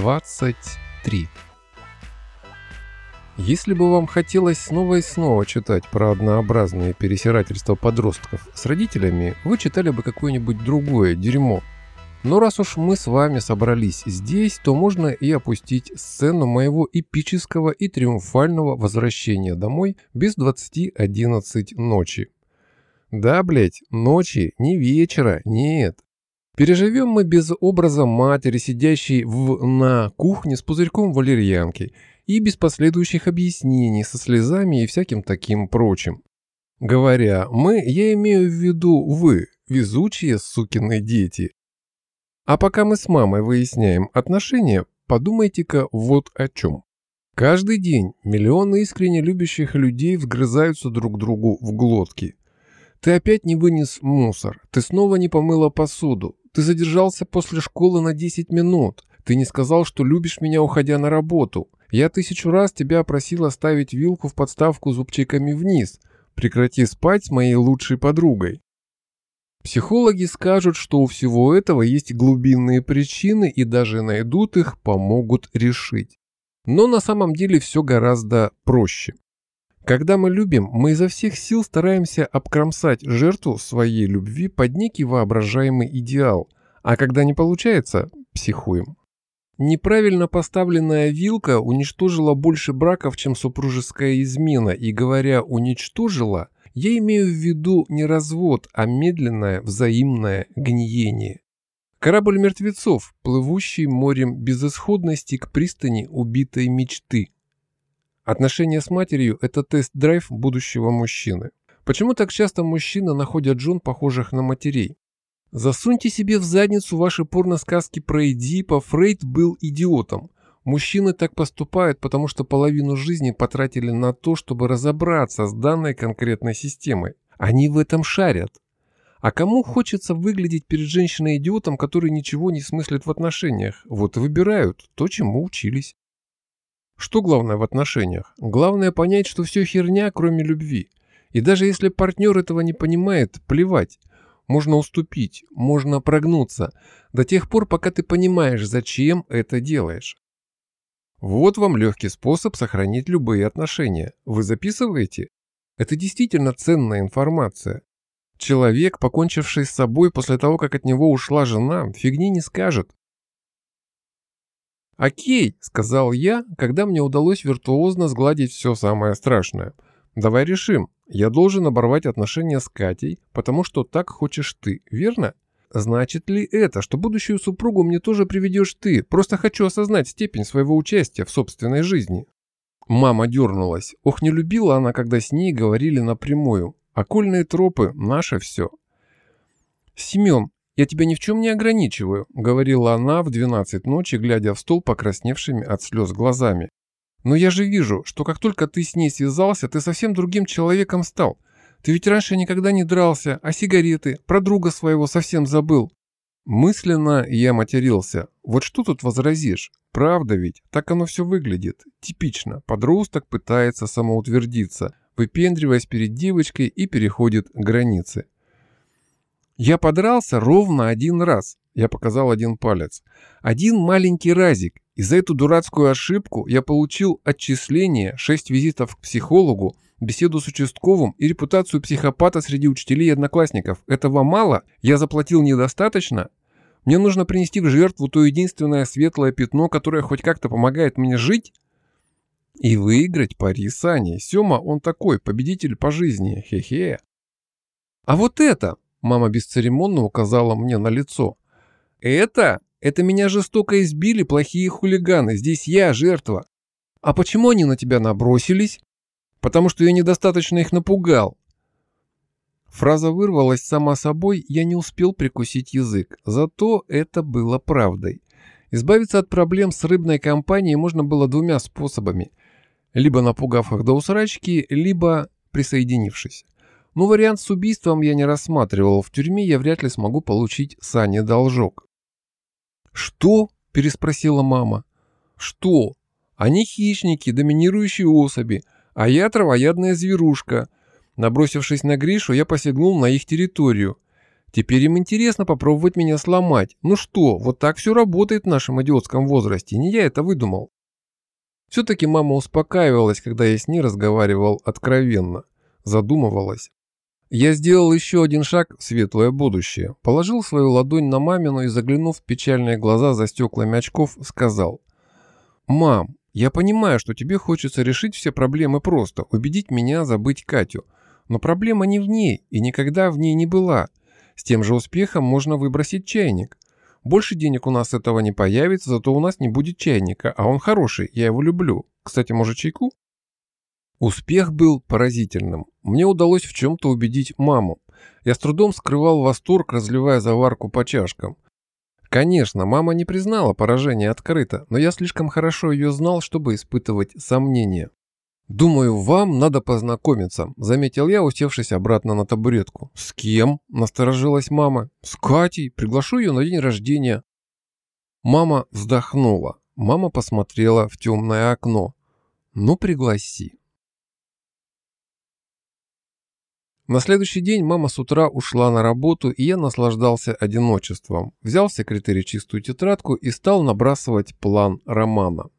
23. Если бы вам хотелось снова и снова читать про однообразные пересирательства подростков с родителями, вы читали бы какое-нибудь другое дерьмо. Но раз уж мы с вами собрались здесь, то можно и опустить сцену моего эпического и триумфального возвращения домой без 20.11 ночи. Да, блять, ночи, не вечера, нет. Переживем мы без образа матери, сидящей в «на» кухне с пузырьком валерьянки, и без последующих объяснений со слезами и всяким таким прочим. Говоря «мы», я имею в виду «вы», везучие сукины дети. А пока мы с мамой выясняем отношения, подумайте-ка вот о чем. Каждый день миллионы искренне любящих людей вгрызаются друг другу в глотки. Ты опять не вынес мусор, ты снова не помыла посуду, ты задержался после школы на 10 минут. Ты не сказал, что любишь меня, уходя на работу. Я тысячу раз тебя просил оставить вилку в подставку зубчиками вниз. Прекрати спать с моей лучшей подругой. Психологи скажут, что у всего этого есть глубинные причины и даже найдут их, помогут решить. Но на самом деле все гораздо проще. Когда мы любим, мы изо всех сил стараемся обкромсать жертву своей любви под некий воображаемый идеал, а когда не получается, психуем. Неправильно поставленная вилка уничтожила больше браков, чем супружеская измена, и говоря «уничтожила», я имею в виду не развод, а медленное взаимное гниение. Корабль мертвецов, плывущий морем безысходности к пристани убитой мечты – Отношения с матерью – это тест-драйв будущего мужчины. Почему так часто мужчины находят жен, похожих на матерей? Засуньте себе в задницу ваши порносказки про Эдипа, Фрейд был идиотом. Мужчины так поступают, потому что половину жизни потратили на то, чтобы разобраться с данной конкретной системой. Они в этом шарят. А кому хочется выглядеть перед женщиной идиотом, который ничего не смыслит в отношениях? Вот и выбирают то, чему учились. Что главное в отношениях? Главное понять, что все херня, кроме любви. И даже если партнер этого не понимает, плевать. Можно уступить, можно прогнуться, до тех пор, пока ты понимаешь, зачем это делаешь. Вот вам легкий способ сохранить любые отношения. Вы записываете? Это действительно ценная информация. Человек, покончивший с собой после того, как от него ушла жена, фигни не скажет. «Окей», — сказал я, когда мне удалось виртуозно сгладить все самое страшное. «Давай решим. Я должен оборвать отношения с Катей, потому что так хочешь ты, верно? Значит ли это, что будущую супругу мне тоже приведешь ты? Просто хочу осознать степень своего участия в собственной жизни». Мама дернулась. Ох, не любила она, когда с ней говорили напрямую. Окольные тропы – наше все. «Семен, «Я тебя ни в чем не ограничиваю», — говорила она в двенадцать ночи, глядя в стол покрасневшими от слез глазами. «Но я же вижу, что как только ты с ней связался, ты совсем другим человеком стал. Ты ведь раньше никогда не дрался, а сигареты, про друга своего совсем забыл». Мысленно я матерился. Вот что тут возразишь? Правда ведь, так оно все выглядит. Типично. Подросток пытается самоутвердиться, выпендриваясь перед девочкой и переходит границы. Я подрался ровно один раз. Я показал один палец. Один маленький разик. И за эту дурацкую ошибку я получил отчисление, 6 визитов к психологу, беседу с участковым и репутацию психопата среди учителей и одноклассников. Этого мало? Я заплатил недостаточно? Мне нужно принести в жертву то единственное светлое пятно, которое хоть как-то помогает мне жить? И выиграть пари с Аней. Сёма, он такой, победитель по жизни. Хе-хе. А вот это, Мама бесцеремонно указала мне на лицо. «Это? Это меня жестоко избили плохие хулиганы. Здесь я жертва. А почему они на тебя набросились? Потому что я недостаточно их напугал». Фраза вырвалась сама собой, я не успел прикусить язык. Зато это было правдой. Избавиться от проблем с рыбной компанией можно было двумя способами. Либо напугав их до усрачки, либо присоединившись. Но вариант с убийством я не рассматривал. В тюрьме я вряд ли смогу получить Сане должок. «Что?» – переспросила мама. «Что? Они хищники, доминирующие особи, а я травоядная зверушка. Набросившись на Гришу, я посягнул на их территорию. Теперь им интересно попробовать меня сломать. Ну что, вот так все работает в нашем идиотском возрасте, не я это выдумал. Все-таки мама успокаивалась, когда я с ней разговаривал откровенно. Задумывалась. Я сделал еще один шаг в светлое будущее. Положил свою ладонь на мамину и, заглянув в печальные глаза за стеклами очков, сказал. «Мам, я понимаю, что тебе хочется решить все проблемы просто, убедить меня забыть Катю. Но проблема не в ней и никогда в ней не была. С тем же успехом можно выбросить чайник. Больше денег у нас этого не появится, зато у нас не будет чайника, а он хороший, я его люблю. Кстати, может чайку? Успех был поразительным. Мне удалось в чем-то убедить маму. Я с трудом скрывал восторг, разливая заварку по чашкам. Конечно, мама не признала поражение открыто, но я слишком хорошо ее знал, чтобы испытывать сомнения. «Думаю, вам надо познакомиться», – заметил я, усевшись обратно на табуретку. «С кем?» – насторожилась мама. «С Катей. Приглашу ее на день рождения». Мама вздохнула. Мама посмотрела в темное окно. «Ну, пригласи». На следующий день мама с утра ушла на работу, и я наслаждался одиночеством. Взял в секретаре чистую тетрадку и стал набрасывать план романа.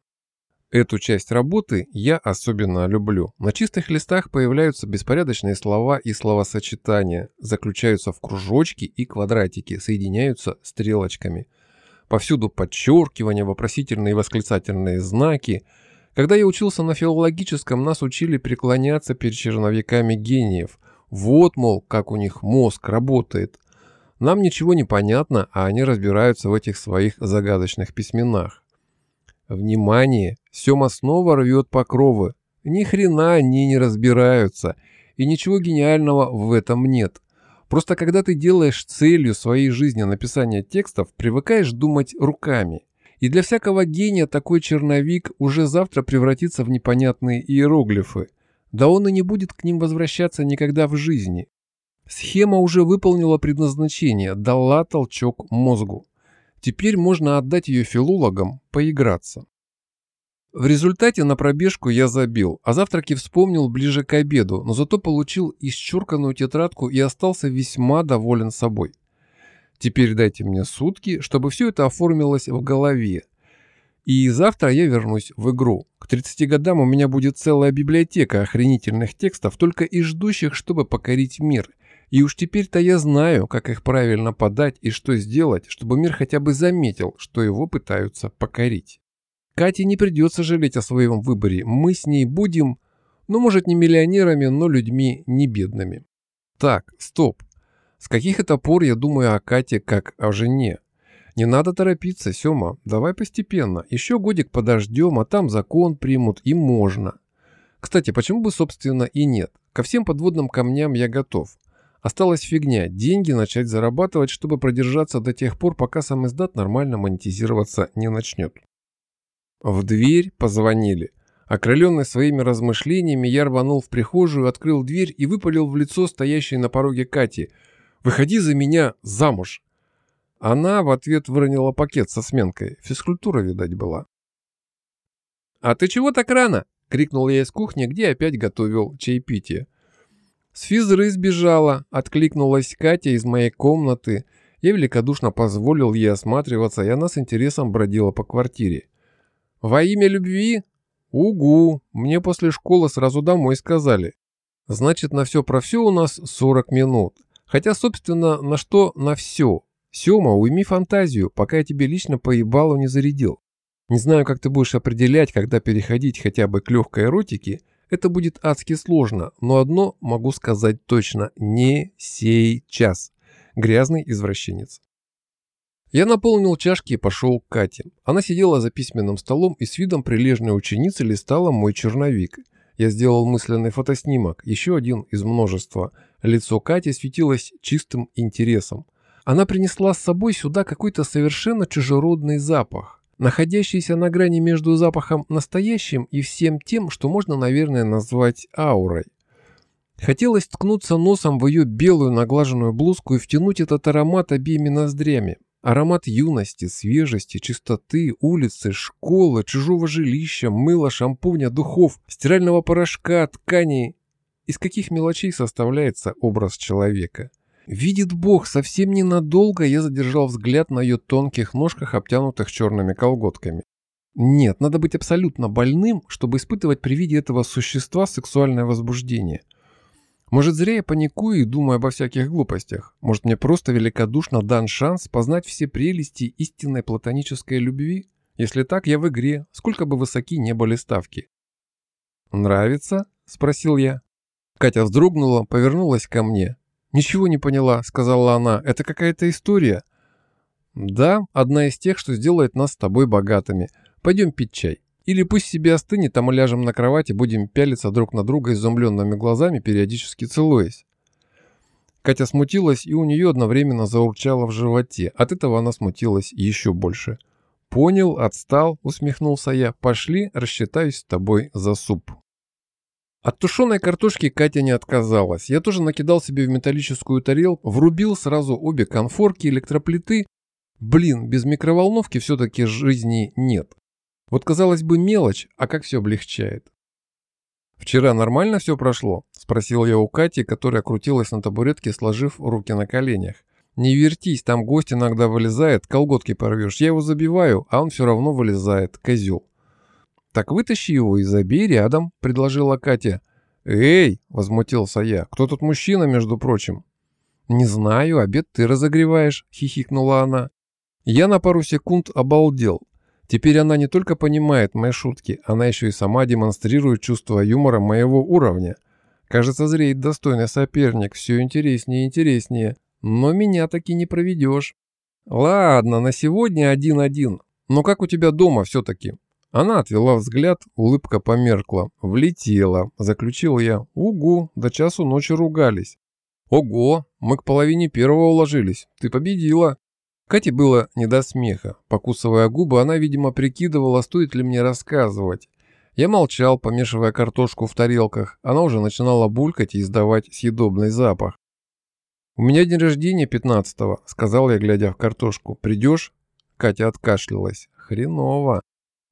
Эту часть работы я особенно люблю. На чистых листах появляются беспорядочные слова и словосочетания, заключаются в кружочки и квадратики, соединяются стрелочками. Повсюду подчеркивания, вопросительные и восклицательные знаки. Когда я учился на филологическом, нас учили преклоняться перед черновиками гениев. Вот, мол, как у них мозг работает. Нам ничего не понятно, а они разбираются в этих своих загадочных письменах. Внимание! Сема снова рвет покровы. Ни хрена они не разбираются. И ничего гениального в этом нет. Просто когда ты делаешь целью своей жизни написание текстов, привыкаешь думать руками. И для всякого гения такой черновик уже завтра превратится в непонятные иероглифы. Да он и не будет к ним возвращаться никогда в жизни. Схема уже выполнила предназначение, дала толчок мозгу. Теперь можно отдать ее филологам, поиграться. В результате на пробежку я забил, а завтраки вспомнил ближе к обеду, но зато получил исчурканную тетрадку и остался весьма доволен собой. Теперь дайте мне сутки, чтобы все это оформилось в голове. И завтра я вернусь в игру. К 30 годам у меня будет целая библиотека охренительных текстов, только и ждущих, чтобы покорить мир – и уж теперь-то я знаю, как их правильно подать и что сделать, чтобы мир хотя бы заметил, что его пытаются покорить. Кате не придется жалеть о своем выборе. Мы с ней будем, ну, может, не миллионерами, но людьми не бедными. Так, стоп. С каких это пор я думаю о Кате как о жене? Не надо торопиться, Сёма, давай постепенно. Еще годик подождем, а там закон примут и можно. Кстати, почему бы, собственно, и нет? Ко всем подводным камням я готов. Осталась фигня – деньги начать зарабатывать, чтобы продержаться до тех пор, пока сам издат нормально монетизироваться не начнет. В дверь позвонили. Окрыленный своими размышлениями, я рванул в прихожую, открыл дверь и выпалил в лицо стоящей на пороге Кати. «Выходи за меня замуж!» Она в ответ выронила пакет со сменкой. Физкультура, видать, была. «А ты чего так рано?» — крикнул я из кухни, где опять готовил чаепитие. С физры сбежала, откликнулась Катя из моей комнаты. Я великодушно позволил ей осматриваться, и она с интересом бродила по квартире. «Во имя любви?» «Угу, мне после школы сразу домой сказали. Значит, на все про все у нас 40 минут. Хотя, собственно, на что на все? Сема, уйми фантазию, пока я тебе лично поебалу не зарядил. Не знаю, как ты будешь определять, когда переходить хотя бы к легкой эротике, это будет адски сложно, но одно могу сказать точно – не сейчас. Грязный извращенец. Я наполнил чашки и пошел к Кате. Она сидела за письменным столом и с видом прилежной ученицы листала мой черновик. Я сделал мысленный фотоснимок, еще один из множества. Лицо Кати светилось чистым интересом. Она принесла с собой сюда какой-то совершенно чужеродный запах находящийся на грани между запахом настоящим и всем тем, что можно, наверное, назвать аурой. Хотелось ткнуться носом в ее белую наглаженную блузку и втянуть этот аромат обеими ноздрями. Аромат юности, свежести, чистоты, улицы, школы, чужого жилища, мыла, шампуня, духов, стирального порошка, тканей. Из каких мелочей составляется образ человека? Видит Бог, совсем ненадолго я задержал взгляд на ее тонких ножках, обтянутых черными колготками. Нет, надо быть абсолютно больным, чтобы испытывать при виде этого существа сексуальное возбуждение. Может, зря я паникую и думаю обо всяких глупостях. Может, мне просто великодушно дан шанс познать все прелести истинной платонической любви? Если так, я в игре, сколько бы высоки не были ставки. «Нравится?» – спросил я. Катя вздрогнула, повернулась ко мне. «Ничего не поняла», — сказала она. «Это какая-то история». «Да, одна из тех, что сделает нас с тобой богатыми. Пойдем пить чай. Или пусть себе остынет, а мы ляжем на кровати, будем пялиться друг на друга изумленными глазами, периодически целуясь». Катя смутилась, и у нее одновременно заурчало в животе. От этого она смутилась еще больше. «Понял, отстал», — усмехнулся я. «Пошли, рассчитаюсь с тобой за суп». От тушеной картошки Катя не отказалась. Я тоже накидал себе в металлическую тарелку, врубил сразу обе конфорки электроплиты. Блин, без микроволновки все-таки жизни нет. Вот казалось бы мелочь, а как все облегчает. «Вчера нормально все прошло?» – спросил я у Кати, которая крутилась на табуретке, сложив руки на коленях. «Не вертись, там гость иногда вылезает, колготки порвешь. Я его забиваю, а он все равно вылезает, козел». «Так вытащи его и забей рядом», — предложила Катя. «Эй!» — возмутился я. «Кто тут мужчина, между прочим?» «Не знаю, обед ты разогреваешь», — хихикнула она. Я на пару секунд обалдел. Теперь она не только понимает мои шутки, она еще и сама демонстрирует чувство юмора моего уровня. Кажется, зреет достойный соперник, все интереснее и интереснее. Но меня таки не проведешь. Ладно, на сегодня один-один. Но как у тебя дома все-таки? Она отвела взгляд, улыбка померкла. «Влетела», — заключил я. «Угу, до часу ночи ругались». «Ого, мы к половине первого уложились. Ты победила». Кате было не до смеха. Покусывая губы, она, видимо, прикидывала, стоит ли мне рассказывать. Я молчал, помешивая картошку в тарелках. Она уже начинала булькать и издавать съедобный запах. «У меня день рождения пятнадцатого», — сказал я, глядя в картошку. «Придешь?» Катя откашлялась. «Хреново».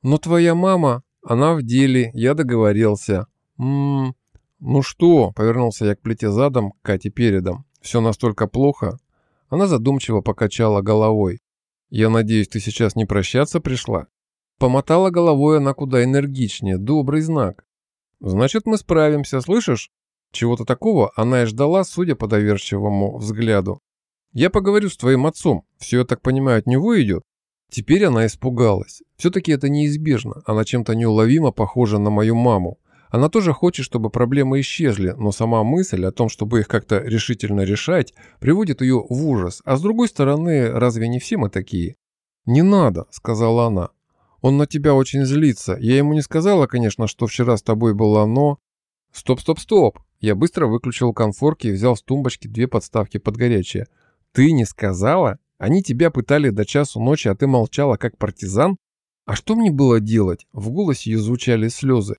«Но твоя мама, она в деле, я договорился». «Ммм, ну что?» – повернулся я к плите задом, к Кате передом. «Все настолько плохо?» Она задумчиво покачала головой. «Я надеюсь, ты сейчас не прощаться пришла?» Помотала головой она куда энергичнее, добрый знак. «Значит, мы справимся, слышишь?» Чего-то такого она и ждала, судя по доверчивому взгляду. «Я поговорю с твоим отцом. Все, я так понимаю, от него идет?» Теперь она испугалась. Все-таки это неизбежно. Она чем-то неуловимо похожа на мою маму. Она тоже хочет, чтобы проблемы исчезли, но сама мысль о том, чтобы их как-то решительно решать, приводит ее в ужас. А с другой стороны, разве не все мы такие? «Не надо», — сказала она. «Он на тебя очень злится. Я ему не сказала, конечно, что вчера с тобой было, но...» «Стоп, стоп, стоп!» Я быстро выключил конфорки и взял с тумбочки две подставки под горячее. «Ты не сказала?» Они тебя пытали до часу ночи, а ты молчала, как партизан? А что мне было делать? В голосе ее звучали слезы.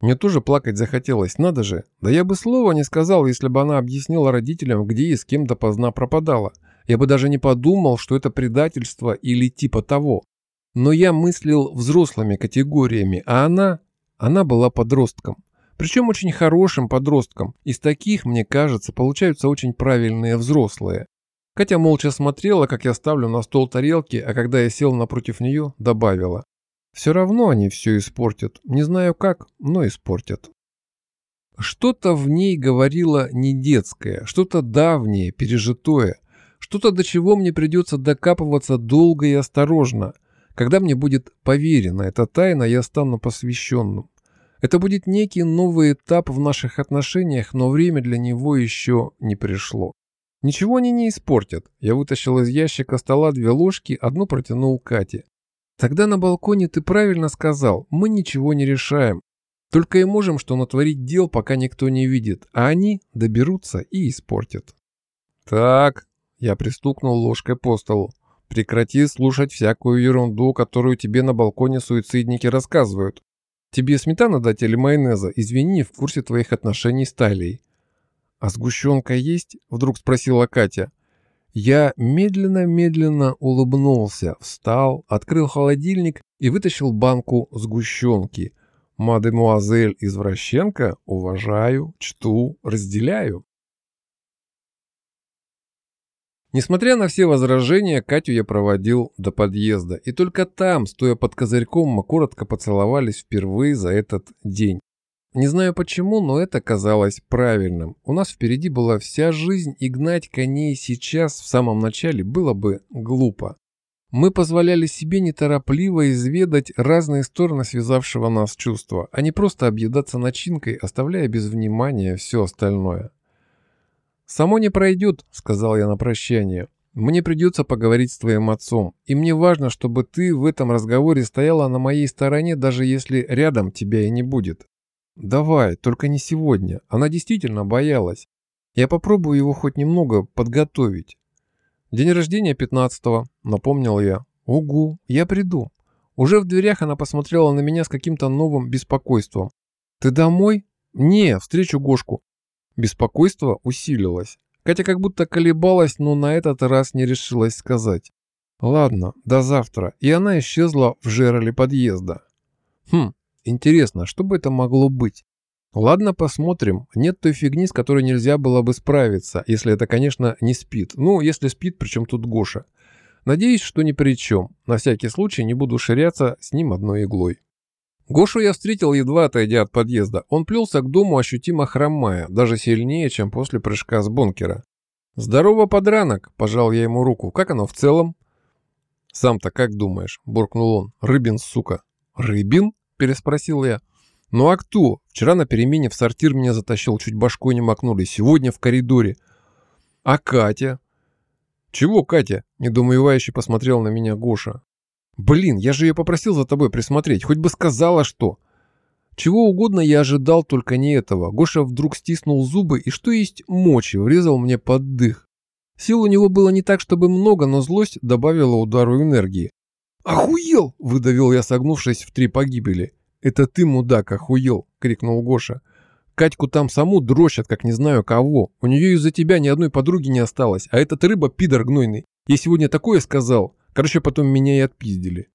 Мне тоже плакать захотелось, надо же. Да я бы слова не сказал, если бы она объяснила родителям, где и с кем допоздна пропадала. Я бы даже не подумал, что это предательство или типа того. Но я мыслил взрослыми категориями, а она... Она была подростком. Причем очень хорошим подростком. Из таких, мне кажется, получаются очень правильные взрослые. Катя молча смотрела, как я ставлю на стол тарелки, а когда я сел напротив нее, добавила. «Все равно они все испортят. Не знаю как, но испортят». Что-то в ней говорило не детское, что-то давнее, пережитое, что-то до чего мне придется докапываться долго и осторожно. Когда мне будет поверена эта тайна, я стану посвященным. Это будет некий новый этап в наших отношениях, но время для него еще не пришло. Ничего они не испортят. Я вытащил из ящика стола две ложки, одну протянул Кате. Тогда на балконе ты правильно сказал, мы ничего не решаем. Только и можем что натворить дел, пока никто не видит, а они доберутся и испортят. Так, я пристукнул ложкой по столу. Прекрати слушать всякую ерунду, которую тебе на балконе суицидники рассказывают. Тебе сметана дать или майонеза? Извини, в курсе твоих отношений с Талией. «А сгущенка есть?» – вдруг спросила Катя. Я медленно-медленно улыбнулся, встал, открыл холодильник и вытащил банку сгущенки. Мадемуазель извращенка уважаю, чту, разделяю. Несмотря на все возражения, Катю я проводил до подъезда. И только там, стоя под козырьком, мы коротко поцеловались впервые за этот день. Не знаю почему, но это казалось правильным. У нас впереди была вся жизнь, и гнать коней сейчас, в самом начале, было бы глупо. Мы позволяли себе неторопливо изведать разные стороны связавшего нас чувства, а не просто объедаться начинкой, оставляя без внимания все остальное. «Само не пройдет», — сказал я на прощание. «Мне придется поговорить с твоим отцом, и мне важно, чтобы ты в этом разговоре стояла на моей стороне, даже если рядом тебя и не будет». «Давай, только не сегодня. Она действительно боялась. Я попробую его хоть немного подготовить. «День рождения 15-го», — напомнил я. «Угу, я приду». Уже в дверях она посмотрела на меня с каким-то новым беспокойством. «Ты домой?» «Не, встречу Гошку». Беспокойство усилилось. Катя как будто колебалась, но на этот раз не решилась сказать. «Ладно, до завтра». И она исчезла в жерле подъезда. Хм, интересно, что бы это могло быть? Ладно, посмотрим. Нет той фигни, с которой нельзя было бы справиться, если это, конечно, не спит. Ну, если спит, причем тут Гоша. Надеюсь, что ни при чем. На всякий случай не буду ширяться с ним одной иглой. Гошу я встретил, едва отойдя от подъезда. Он плелся к дому, ощутимо хромая, даже сильнее, чем после прыжка с бункера. «Здорово, подранок!» – пожал я ему руку. «Как оно в целом?» «Сам-то как думаешь?» – буркнул он. «Рыбин, сука!» «Рыбин?» – переспросил я. Ну а кто? Вчера на перемене в сортир меня затащил, чуть башкой не макнули. Сегодня в коридоре. А Катя? Чего Катя? Недоумевающе посмотрел на меня Гоша. Блин, я же ее попросил за тобой присмотреть. Хоть бы сказала, что... Чего угодно я ожидал, только не этого. Гоша вдруг стиснул зубы и, что есть мочи, врезал мне под дых. Сил у него было не так, чтобы много, но злость добавила удару энергии. «Охуел!» – выдавил я, согнувшись в три погибели. «Это ты, мудак, охуел!» — крикнул Гоша. «Катьку там саму дрочат, как не знаю кого. У нее из-за тебя ни одной подруги не осталось, а этот рыба пидор гнойный. Я сегодня такое сказал. Короче, потом меня и отпиздили».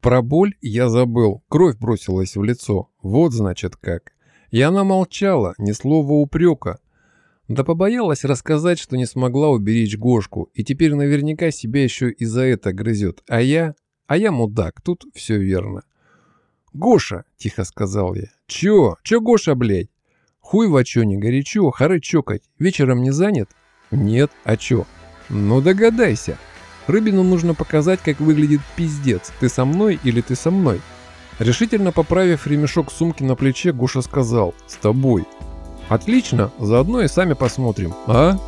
Про боль я забыл, кровь бросилась в лицо. Вот значит как. И она молчала, ни слова упрека. Да побоялась рассказать, что не смогла уберечь Гошку, и теперь наверняка себя еще и за это грызет. А я... А я мудак, тут все верно. «Гоша!» – тихо сказал я. «Чё? Чё Гоша, блядь?» «Хуй в чё не горячо, хоры чокать. Вечером не занят?» «Нет. А чё?» «Ну догадайся. Рыбину нужно показать, как выглядит пиздец. Ты со мной или ты со мной?» Решительно поправив ремешок сумки на плече, Гоша сказал «С тобой». «Отлично, заодно и сами посмотрим, а?»